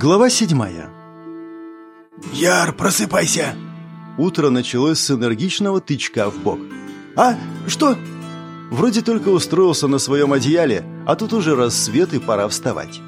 Глава седьмая. «Яр, просыпайся!» Утро началось с энергичного тычка в бок. «А? Что?» Вроде только устроился на своем одеяле, а тут уже рассвет и пора вставать.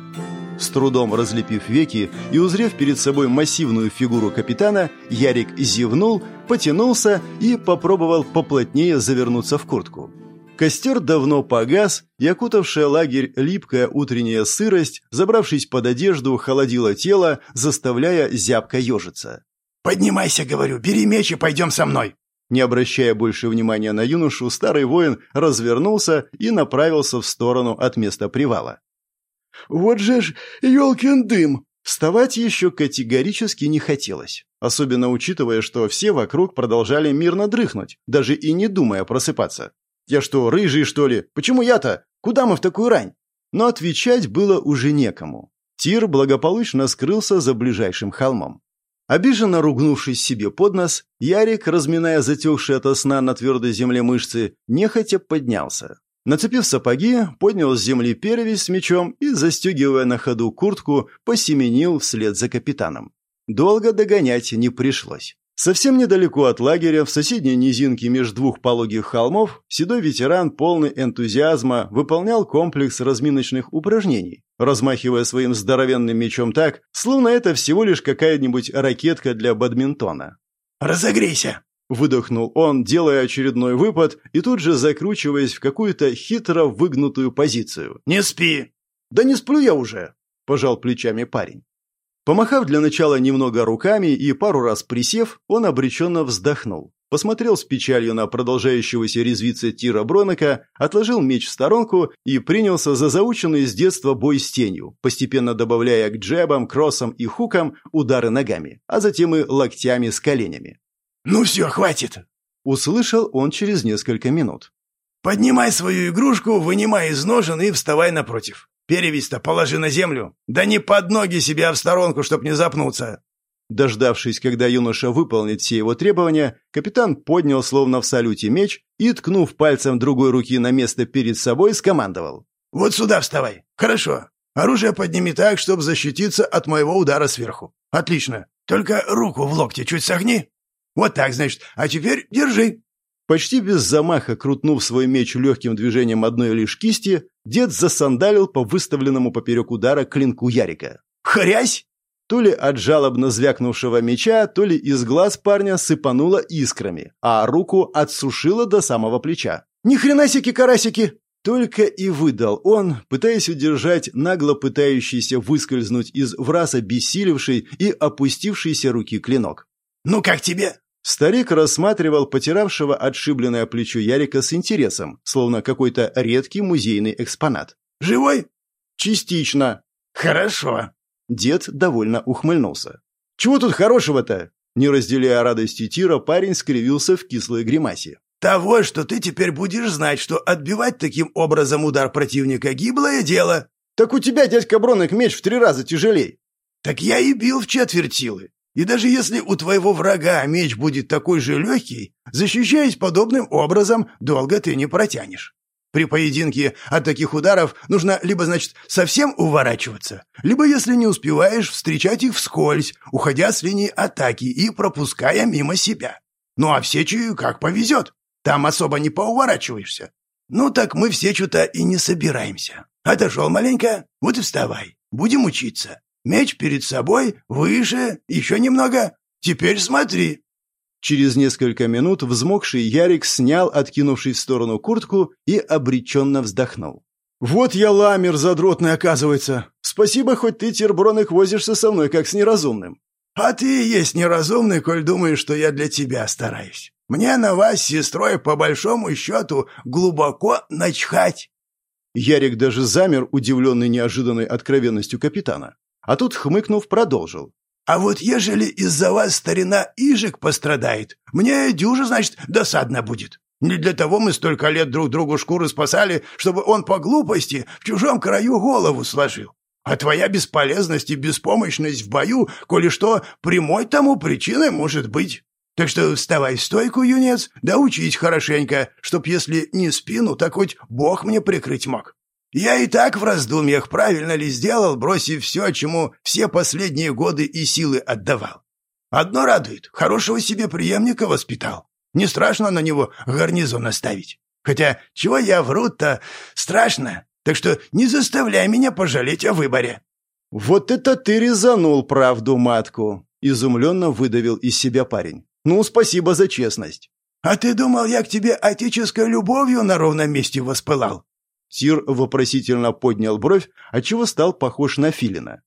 С трудом разлепив веки и узрев перед собой массивную фигуру капитана, Ярик зевнул, потянулся и попробовал поплотнее завернуться в куртку. Костер давно погас, и окутавшая лагерь липкая утренняя сырость, забравшись под одежду, холодила тело, заставляя зябко ежиться. «Поднимайся, говорю, бери меч и пойдем со мной!» Не обращая больше внимания на юношу, старый воин развернулся и направился в сторону от места привала. «Вот же ж, елкин дым!» Вставать еще категорически не хотелось, особенно учитывая, что все вокруг продолжали мирно дрыхнуть, даже и не думая просыпаться. Я что, рыжий, что ли? Почему я-то? Куда мы в такую рань? Но отвечать было уже некому. Тир благополучно скрылся за ближайшим холмом. Обиженно ругнувшись себе под нос, Ярик, разминая затекшие от сна на твердой земле мышцы, нехотя поднялся. Нацепив сапоги, поднял с земли перевязь с мечом и, застегивая на ходу куртку, посеменил вслед за капитаном. Долго догонять не пришлось. Совсем недалеко от лагеря, в соседней низинке между двух пологих холмов, седой ветеран, полный энтузиазма, выполнял комплекс разминочных упражнений, размахивая своим здоровенным мечом так, словно это всего лишь какая-нибудь ракетка для бадминтона. «Разогрейся!» – выдохнул он, делая очередной выпад и тут же закручиваясь в какую-то хитро выгнутую позицию. «Не спи!» «Да не сплю я уже!» – пожал плечами парень. Помахав для начала немного руками и пару раз присев, он обреченно вздохнул. Посмотрел с печалью на продолжающегося резвиться Тира Бронека, отложил меч в сторонку и принялся за заученный с детства бой с тенью, постепенно добавляя к джебам, кроссам и хукам удары ногами, а затем и локтями с коленями. «Ну все, хватит!» — услышал он через несколько минут. «Поднимай свою игрушку, вынимай из ножен и вставай напротив. Перевесь-то положи на землю. Да не под ноги себя в сторонку, чтоб не запнуться. Дождавшись, когда юноша выполнит все его требования, капитан поднял словно в салюте меч и, ткнув пальцем другой руки на место перед собой, скомандовал. «Вот сюда вставай. Хорошо. Оружие подними так, чтобы защититься от моего удара сверху. Отлично. Только руку в локте чуть согни. Вот так, значит. А теперь держи». Почти без замаха, крутнув свой меч легким движением одной лишь кисти, дед засандалил по выставленному поперек удара клинку Ярика. «Хрясь!» То ли от жалобно звякнувшего меча, то ли из глаз парня сыпануло искрами, а руку отсушило до самого плеча. «Ни хрена сики карасики!» Только и выдал он, пытаясь удержать нагло пытающийся выскользнуть из враса обессилевшей и опустившейся руки клинок. «Ну как тебе?» Старик рассматривал потиравшего отшибленное плечо Ярика с интересом, словно какой-то редкий музейный экспонат. «Живой?» «Частично». «Хорошо». Дед довольно ухмыльнулся. «Чего тут хорошего-то?» Не разделяя радости Тира, парень скривился в кислой гримасе. «Того, что ты теперь будешь знать, что отбивать таким образом удар противника – гиблое дело». «Так у тебя, дядька Бронок, меч в три раза тяжелей». «Так я и бил в четверть силы. И даже если у твоего врага меч будет такой же легкий, защищаясь подобным образом, долго ты не протянешь. При поединке от таких ударов нужно либо, значит, совсем уворачиваться, либо, если не успеваешь, встречать их вскользь, уходя с линии атаки и пропуская мимо себя. Ну а в сечи как повезет. Там особо не поуворачиваешься. Ну так мы в сечу-то и не собираемся. Отошел маленько, вот и вставай. Будем учиться. Меч перед собой, выше, еще немного. Теперь смотри». Через несколько минут взмокший Ярик снял, откинувшись в сторону куртку, и обреченно вздохнул. «Вот я ламер задротный, оказывается. Спасибо, хоть ты, Тербронок, возишься со мной, как с неразумным». «А ты и есть неразумный, коль думаешь, что я для тебя стараюсь. Мне на вас с сестрой, по большому счету, глубоко начхать». Ярик даже замер, удивленный неожиданной откровенностью капитана. А тут, хмыкнув, продолжил. «А вот ежели из-за вас старина Ижик пострадает, мне дюжа, значит, досадно будет. Не для того мы столько лет друг другу шкуры спасали, чтобы он по глупости в чужом краю голову сложил. А твоя бесполезность и беспомощность в бою, коли что, прямой тому причиной может быть. Так что вставай в стойку, юнец, да учись хорошенько, чтоб если не спину, так хоть бог мне прикрыть мог. Я и так в раздумьях, правильно ли сделал, бросив все, чему все последние годы и силы отдавал. Одно радует, хорошего себе преемника воспитал. Не страшно на него гарнизон оставить. Хотя, чего я вру-то, страшно. Так что не заставляй меня пожалеть о выборе». «Вот это ты резанул правду матку!» — изумленно выдавил из себя парень. «Ну, спасибо за честность». «А ты думал, я к тебе отеческой любовью на ровном месте воспылал?» Тир вопросительно поднял бровь, отчего стал похож на филина.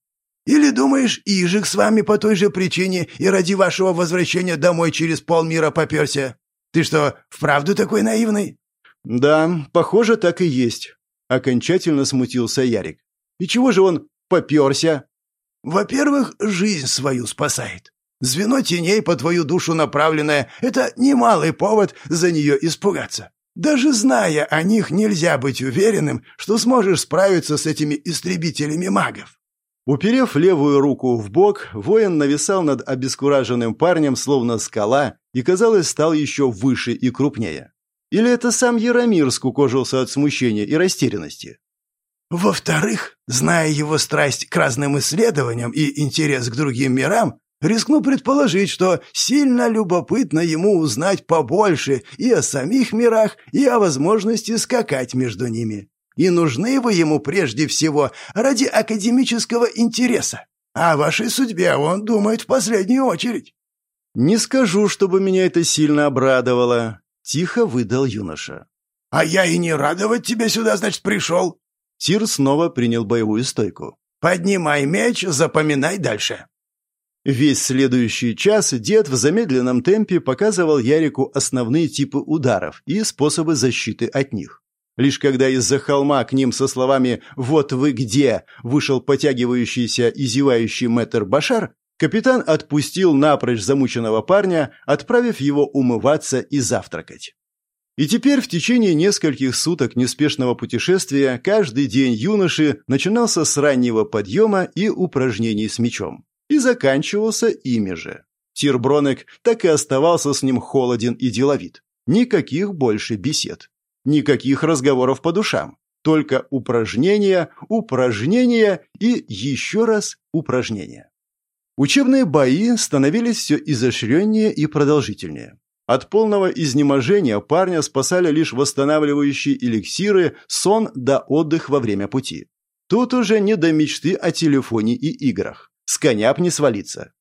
«Или думаешь, Ижик с вами по той же причине и ради вашего возвращения домой через полмира поперся? Ты что, вправду такой наивный?» «Да, похоже, так и есть», — окончательно смутился Ярик. «И чего же он поперся?» «Во-первых, жизнь свою спасает. Звено теней по твою душу направленное — это немалый повод за нее испугаться. Даже зная о них, нельзя быть уверенным, что сможешь справиться с этими истребителями магов. Уперев левую руку в бок, воин нависал над обескураженным парнем, словно скала, и, казалось, стал еще выше и крупнее. Или это сам Яромир скукожился от смущения и растерянности? Во-вторых, зная его страсть к разным исследованиям и интерес к другим мирам, Рискну предположить, что сильно любопытно ему узнать побольше и о самих мирах, и о возможности скакать между ними. И нужны вы ему прежде всего ради академического интереса. О вашей судьбе он думает в последнюю очередь. «Не скажу, чтобы меня это сильно обрадовало», — тихо выдал юноша. «А я и не радовать тебя сюда, значит, пришел». Тир снова принял боевую стойку. «Поднимай меч, запоминай дальше». Весь следующий час дед в замедленном темпе показывал Ярику основные типы ударов и способы защиты от них. Лишь когда из-за холма к ним со словами «Вот вы где!» вышел потягивающийся и зевающий мэтр Башар, капитан отпустил напрочь замученного парня, отправив его умываться и завтракать. И теперь в течение нескольких суток неспешного путешествия каждый день юноши начинался с раннего подъема и упражнений с мечом и заканчивался ими же. Тирбронек так и оставался с ним холоден и деловит. Никаких больше бесед. Никаких разговоров по душам. Только упражнения, упражнения и еще раз упражнения. Учебные бои становились все изощреннее и продолжительнее. От полного изнеможения парня спасали лишь восстанавливающие эликсиры, сон да отдых во время пути. Тут уже не до мечты о телефоне и играх. С коня б не свалиться.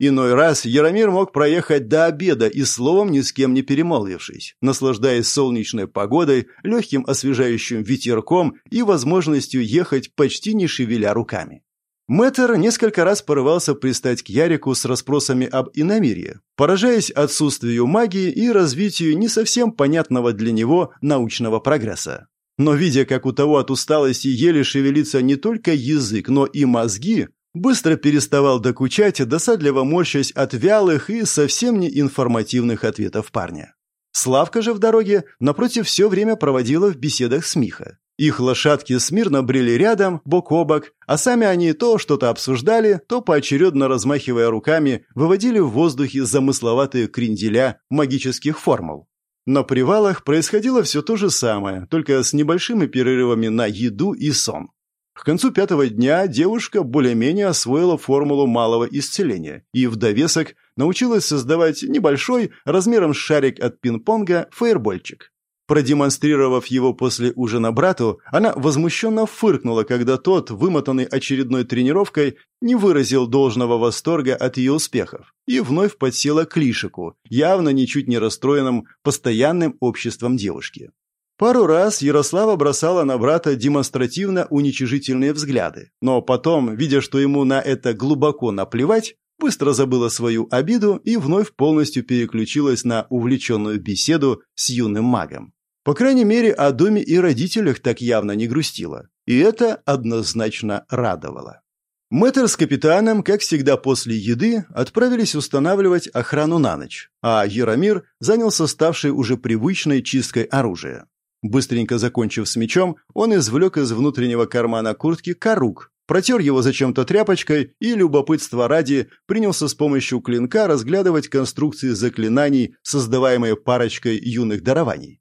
Иной раз Яромир мог проехать до обеда и словом ни с кем не перемолвившись, наслаждаясь солнечной погодой, легким освежающим ветерком и возможностью ехать почти не шевеля руками. Мэтр несколько раз порывался пристать к Ярику с расспросами об иномирье, поражаясь отсутствию магии и развитию не совсем понятного для него научного прогресса. Но видя, как у того от усталости еле шевелится не только язык, но и мозги, Быстро переставал докучать, досадливо морщась от вялых и совсем не информативных ответов парня. Славка же в дороге, напротив, все время проводила в беседах с Миха. Их лошадки смирно брели рядом, бок о бок, а сами они то что-то обсуждали, то поочередно размахивая руками, выводили в воздухе замысловатые кренделя магических формул. На привалах происходило все то же самое, только с небольшими перерывами на еду и сон. К концу пятого дня девушка более-менее освоила формулу малого исцеления и в довесок научилась создавать небольшой, размером с шарик от пинг-понга, фейербольчик. Продемонстрировав его после ужина брату, она возмущенно фыркнула, когда тот, вымотанный очередной тренировкой, не выразил должного восторга от ее успехов и вновь подсела к Лишику, явно ничуть не расстроенным постоянным обществом девушки. Пару раз Ярослава бросала на брата демонстративно уничижительные взгляды, но потом, видя, что ему на это глубоко наплевать, быстро забыла свою обиду и вновь полностью переключилась на увлеченную беседу с юным магом. По крайней мере, о доме и родителях так явно не грустила, и это однозначно радовало. Мэтр с капитаном, как всегда после еды, отправились устанавливать охрану на ночь, а Яромир занялся ставшей уже привычной чисткой оружия. Быстренько закончив с мечом, он извлек из внутреннего кармана куртки корук, протер его зачем-то тряпочкой и, любопытство ради, принялся с помощью клинка разглядывать конструкции заклинаний, создаваемые парочкой юных дарований.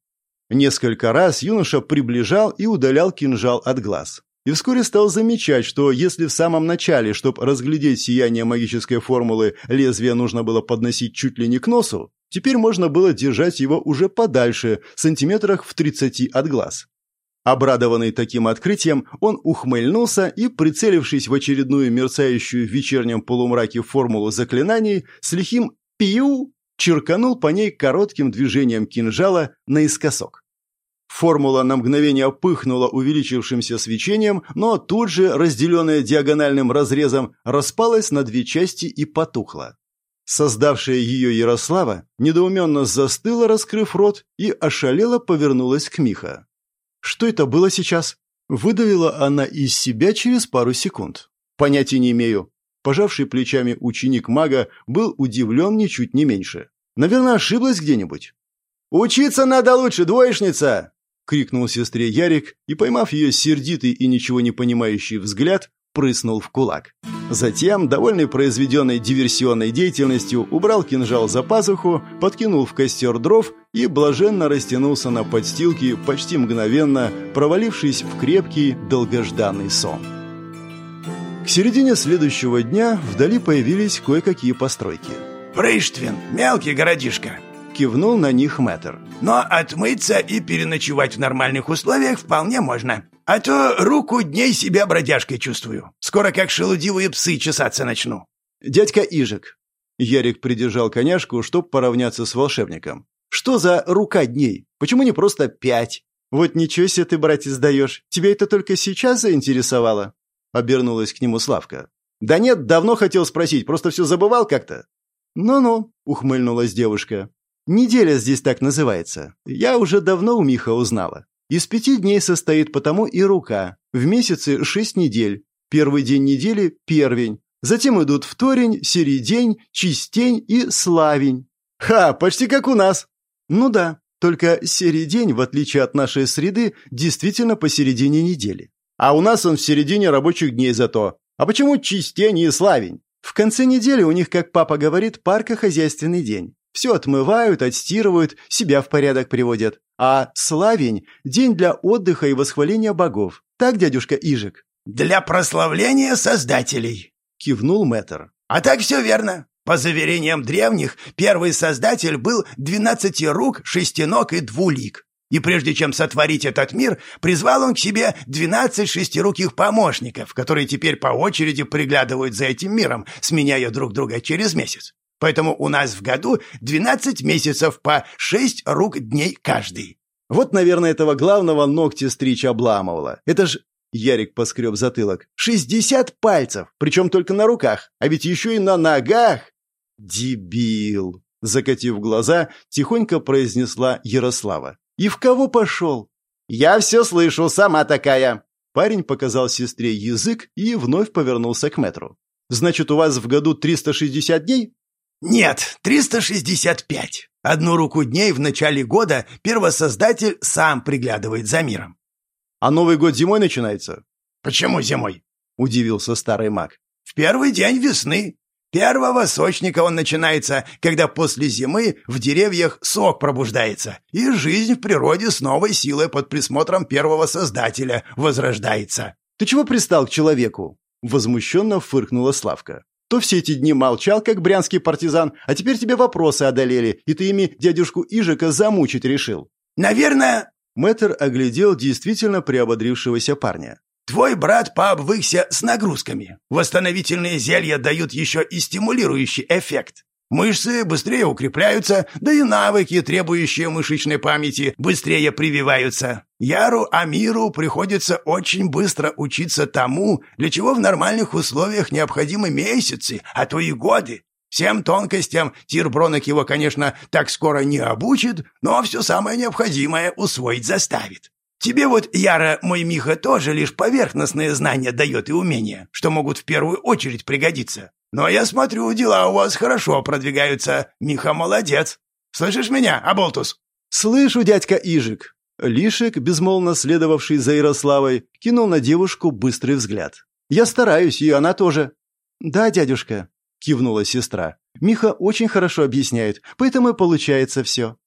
Несколько раз юноша приближал и удалял кинжал от глаз. И вскоре стал замечать, что если в самом начале, чтобы разглядеть сияние магической формулы, лезвие нужно было подносить чуть ли не к носу, теперь можно было держать его уже подальше, сантиметрах в 30 от глаз. Обрадованный таким открытием, он ухмыльнулся и, прицелившись в очередную мерцающую в вечернем полумраке формулу заклинаний, с лихим «пиу» черканул по ней коротким движением кинжала наискосок. Формула на мгновение пыхнула увеличившимся свечением, но тут же, разделенная диагональным разрезом, распалась на две части и потухла. Создавшая ее Ярослава недоуменно застыла, раскрыв рот, и ошалела повернулась к Миха. «Что это было сейчас?» Выдавила она из себя через пару секунд. «Понятия не имею». Пожавший плечами ученик мага был удивлен ничуть не меньше. «Наверное, ошиблась где-нибудь». «Учиться надо лучше, двоечница!» — крикнул сестре Ярик и, поймав ее сердитый и ничего не понимающий взгляд, прыснул в кулак. Затем, довольный произведенной диверсионной деятельностью, убрал кинжал за пазуху, подкинул в костер дров и блаженно растянулся на подстилке, почти мгновенно провалившись в крепкий, долгожданный сон. К середине следующего дня вдали появились кое-какие постройки. «Прыштвин, мелкий городишко», Кивнул на них мэтр. «Но отмыться и переночевать в нормальных условиях вполне можно. А то руку дней себя бродяжкой чувствую. Скоро как шелудивые псы чесаться начну». «Дядька Ижик». Ярик придержал коняшку, чтобы поравняться с волшебником. «Что за рука дней? Почему не просто пять?» «Вот ничего себе ты, братец, даешь. Тебя это только сейчас заинтересовало?» Обернулась к нему Славка. «Да нет, давно хотел спросить, просто все забывал как-то». «Ну-ну», — ухмыльнулась девушка. Неделя здесь так называется. Я уже давно у Миха узнала. Из пяти дней состоит потому и рука. В месяце шесть недель. Первый день недели – первень. Затем идут вторень, середень, чистень и славень. Ха, почти как у нас. Ну да, только середень, в отличие от нашей среды, действительно посередине недели. А у нас он в середине рабочих дней зато. А почему чистень и славень? В конце недели у них, как папа говорит, паркохозяйственный день. Все отмывают, отстирывают, себя в порядок приводят. А славень – день для отдыха и восхваления богов. Так, дядюшка Ижик?» «Для прославления создателей», – кивнул мэтр. «А так все верно. По заверениям древних, первый создатель был двенадцати рук, шестиног и двулик. И прежде чем сотворить этот мир, призвал он к себе двенадцать шестируких помощников, которые теперь по очереди приглядывают за этим миром, сменяя друг друга через месяц. Поэтому у нас в году 12 месяцев по 6 рук дней каждый. Вот, наверное, этого главного ногти стричь обламывало. Это ж... Ярик поскреб затылок. «Шестьдесят пальцев! Причем только на руках, а ведь еще и на ногах!» «Дебил!» Закатив глаза, тихонько произнесла Ярослава. «И в кого пошел?» «Я все слышу, сама такая!» Парень показал сестре язык и вновь повернулся к метру. «Значит, у вас в году 360 дней?» Нет, 365. Одну руку дней в начале года первосоздатель сам приглядывает за миром. А Новый год зимой начинается? Почему зимой? Удивился старый маг. В первый день весны. Первого сочника он начинается, когда после зимы в деревьях сок пробуждается, и жизнь в природе с новой силой под присмотром первого создателя возрождается. Ты чего пристал к человеку? Возмущенно фыркнула Славка. То все эти дни молчал, как брянский партизан, а теперь тебе вопросы одолели, и ты ими дядюшку Ижика замучить решил». «Наверное...» Мэтр оглядел действительно приободрившегося парня. «Твой брат пообвыкся с нагрузками. Восстановительные зелья дают еще и стимулирующий эффект. Мышцы быстрее укрепляются, да и навыки, требующие мышечной памяти, быстрее прививаются. Яру Амиру приходится очень быстро учиться тому, для чего в нормальных условиях необходимы месяцы, а то и годы. Всем тонкостям Тирбронок его, конечно, так скоро не обучит, но все самое необходимое усвоить заставит. Тебе вот, Яра, мой Миха, тоже лишь поверхностные знания дает и умения, что могут в первую очередь пригодиться. Но я смотрю, дела у вас хорошо продвигаются. Миха молодец. Слышишь меня, Аболтус?» «Слышу, дядька Ижик». Лишек, безмолвно следовавший за Ярославой, кинул на девушку быстрый взгляд. «Я стараюсь, и она тоже». «Да, дядюшка», — кивнула сестра. «Миха очень хорошо объясняет, поэтому и получается все».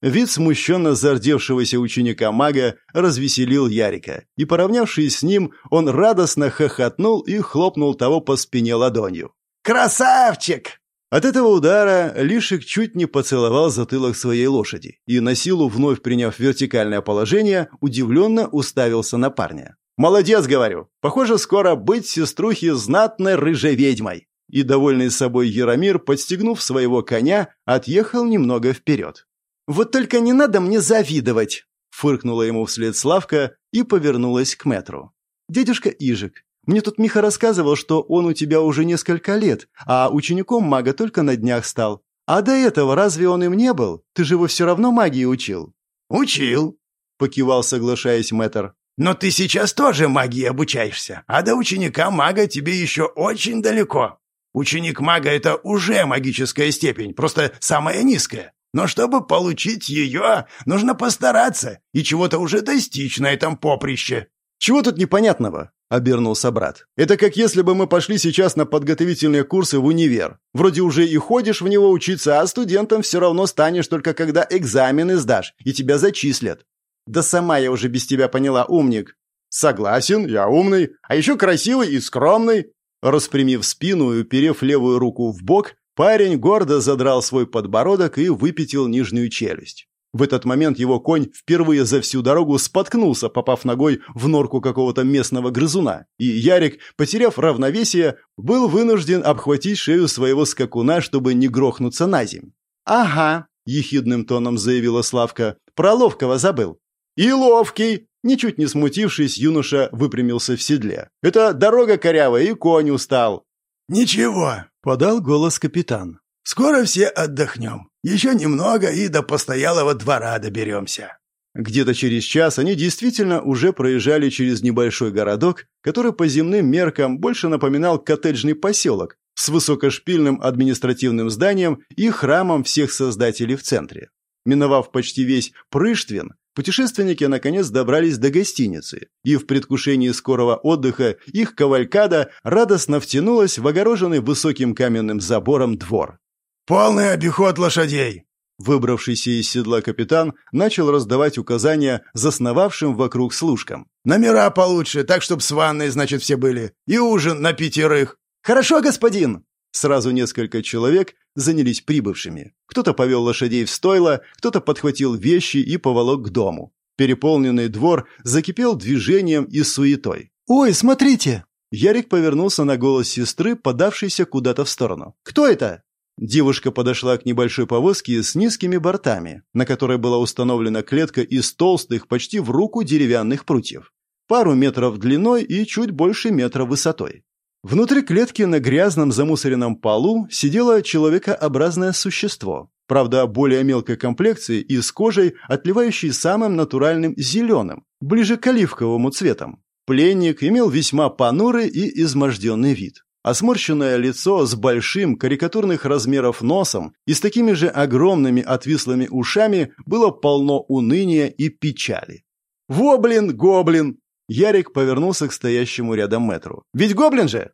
Вид смущенно зардевшегося ученика-мага развеселил Ярика, и, поравнявшись с ним, он радостно хохотнул и хлопнул того по спине ладонью. «Красавчик!» От этого удара Лишик чуть не поцеловал затылок своей лошади и, на силу вновь приняв вертикальное положение, удивленно уставился на парня. «Молодец, говорю! Похоже, скоро быть сеструхи знатной рыжей ведьмой!» И, довольный собой Яромир, подстегнув своего коня, отъехал немного вперед. «Вот только не надо мне завидовать!» Фыркнула ему вслед Славка и повернулась к метру. «Дедушка Ижик, мне тут Миха рассказывал, что он у тебя уже несколько лет, а учеником мага только на днях стал. А до этого разве он им не был? Ты же его все равно магии учил». «Учил», — покивал, соглашаясь мэтр. «Но ты сейчас тоже магии обучаешься, а до ученика мага тебе еще очень далеко. Ученик мага — это уже магическая степень, просто самая низкая. Но чтобы получить ее, нужно постараться и чего-то уже достичь на этом поприще». «Чего тут непонятного?» — обернулся брат. «Это как если бы мы пошли сейчас на подготовительные курсы в универ. Вроде уже и ходишь в него учиться, а студентом все равно станешь только когда экзамены сдашь, и тебя зачислят». «Да сама я уже без тебя поняла, умник». «Согласен, я умный, а еще красивый и скромный». Распрямив спину и уперев левую руку в бок, Парень гордо задрал свой подбородок и выпятил нижнюю челюсть. В этот момент его конь впервые за всю дорогу споткнулся, попав ногой в норку какого-то местного грызуна, и Ярик, потеряв равновесие, был вынужден обхватить шею своего скакуна, чтобы не грохнуться на земь. «Ага», — ехидным тоном заявила Славка, — «про ловкого забыл». «И ловкий!» Ничуть не смутившись, юноша выпрямился в седле. «Это дорога корявая, и конь устал». «Ничего, Подал голос капитан. «Скоро все отдохнем. Еще немного и до постоялого двора доберемся». Где-то через час они действительно уже проезжали через небольшой городок, который по земным меркам больше напоминал коттеджный поселок с высокошпильным административным зданием и храмом всех создателей в центре. Миновав почти весь Прыштвин, Путешественники наконец добрались до гостиницы, и в предвкушении скорого отдыха их кавалькада радостно втянулась в огороженный высоким каменным забором двор. «Полный обиход лошадей!» Выбравшийся из седла капитан начал раздавать указания засновавшим вокруг служкам. «Номера получше, так, чтоб с ванной, значит, все были. И ужин на пятерых». «Хорошо, господин!» Сразу несколько человек занялись прибывшими. Кто-то повел лошадей в стойло, кто-то подхватил вещи и поволок к дому. Переполненный двор закипел движением и суетой. «Ой, смотрите!» Ярик повернулся на голос сестры, подавшейся куда-то в сторону. «Кто это?» Девушка подошла к небольшой повозке с низкими бортами, на которой была установлена клетка из толстых, почти в руку деревянных прутьев. Пару метров длиной и чуть больше метра высотой. Внутри клетки на грязном замусоренном полу сидело человекообразное существо, правда, более мелкой комплекции и с кожей, отливающей самым натуральным зеленым, ближе к оливковому цветам. Пленник имел весьма понурый и изможденный вид. А сморщенное лицо с большим, карикатурных размеров носом и с такими же огромными отвислыми ушами было полно уныния и печали. «Во, блин, гоблин!» Ярик повернулся к стоящему рядом метру. «Ведь гоблин же!»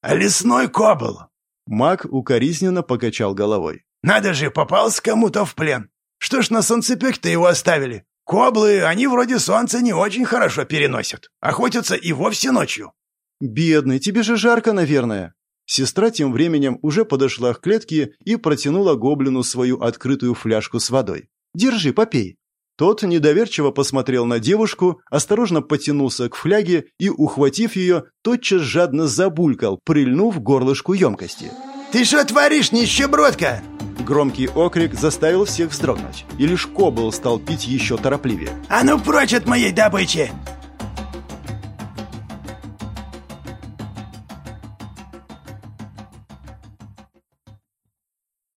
«А лесной кобл!» Маг укоризненно покачал головой. «Надо же, попался кому-то в плен. Что ж на солнцепек-то его оставили? Коблы, они вроде солнца не очень хорошо переносят. Охотятся и вовсе ночью». «Бедный, тебе же жарко, наверное». Сестра тем временем уже подошла к клетке и протянула гоблину свою открытую фляжку с водой. «Держи, попей». Тот недоверчиво посмотрел на девушку, осторожно потянулся к фляге и, ухватив ее, тотчас жадно забулькал, прильнув горлышку емкости. «Ты что творишь, нищебродка?» Громкий окрик заставил всех вздрогнуть, и лишь Кобл стал пить еще торопливее. «А ну прочь от моей добычи!